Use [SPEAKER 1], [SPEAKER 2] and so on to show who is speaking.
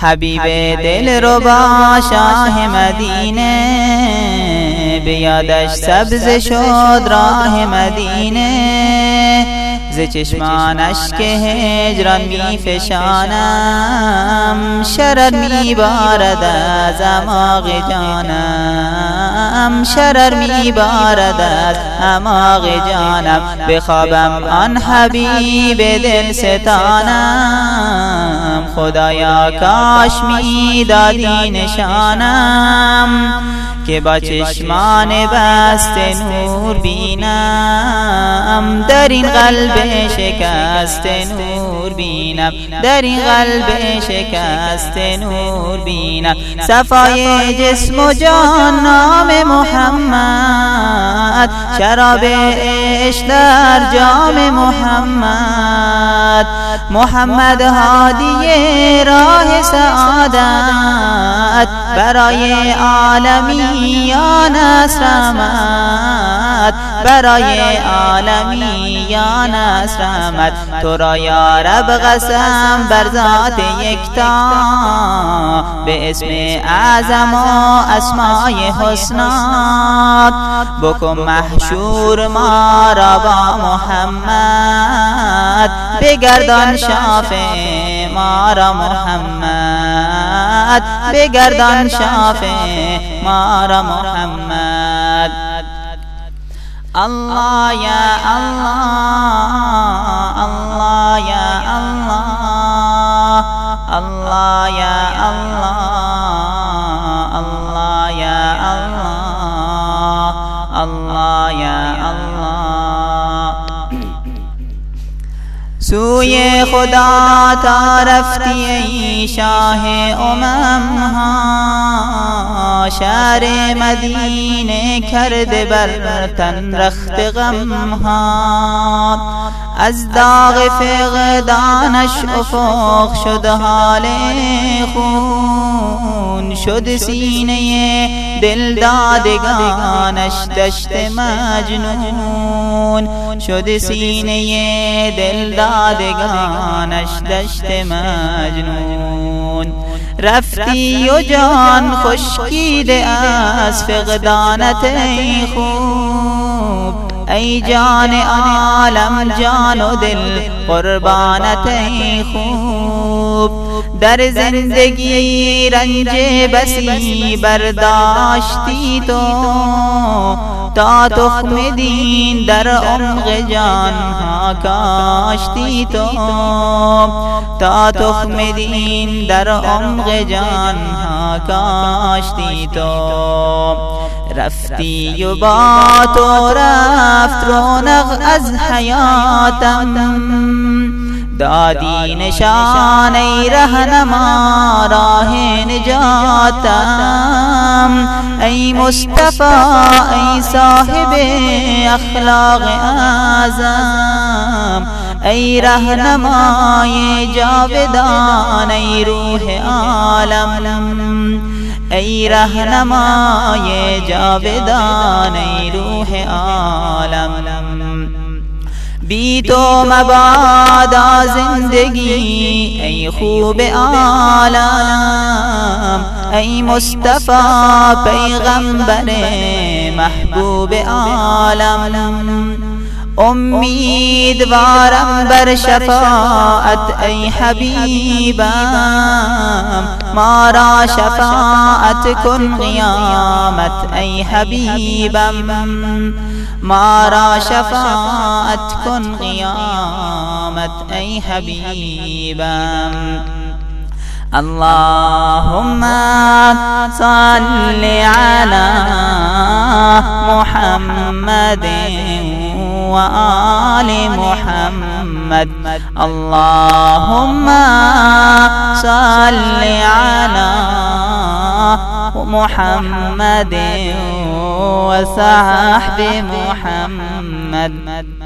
[SPEAKER 1] حبیب دل ربا شاه مدینه به یادش سبز شد راه مدینه. ز چشمانش که هجران می فشانم. شرر می بارد از اماغ جانم. شرر می بارد از اماغ جانم. بخوابم آن حبیب دل ستانم. خدایا کاش می دادی نشانم. که با چشمان بست نور بینم. در این قلب شکست نور بینم. در این قلب شکست نور بینم. صفای جسم و جان نام محمد. شراب عشق در جام محمد. محمد هادی راه سعادت. برای عالمیان اسرمت برای عالمیان اسرمت تو را یا رب قسم بر ذات یکتا به اسم اعظم و اسمای حسنات بکن محشور ما را با محمد بگردان شافع ما را محمد. محمد، بے گردن شافع مارا محمد۔ اللہ یا اللہ اللہ یا اللہ اللہ یا اللہ اللہ یا اللہ اللہ یا سوی خدا تا رفتی ای شاه امم ها شهر مدینه کرده بر تن رخت غم ها از داغ فقدانش افق شد حال خون. شد سینه دل دادگانش دشت مجنون. شد سینه دل دادگانش دشت مجنون. رفتی و جان خشکیده از فقدانت خوب ای جان عالم، جان و دل قربانت ای خوب۔ در زندگی رنج بسی برداشتی تو تا تخم دین در عمق جان ها کاشتی تو. تا تخم دین در عمق جان ها کاشتی تو. رفتی و با تو رفت رونق از حیاتم. دادی نشان ای رهنما راه نجاتم ای مصطفی ای صاحب اخلاق اعظم ای رهنمای جاودان ای روح عالم ای رهنمای جاودان ای روح عالم بی تو مبادا زندگی ای خوب عالم ای مصطفی پیغمبر محبوب عالم. امیدوارم بر شفاعت ای حبیبم ما را شفاعت کن قیامت ای حبیبم ما را شفاعت کن قیامت ای حبیبم اللهم صل على محمد وآل محمد. اللهم صل على محمد وصحب محمد.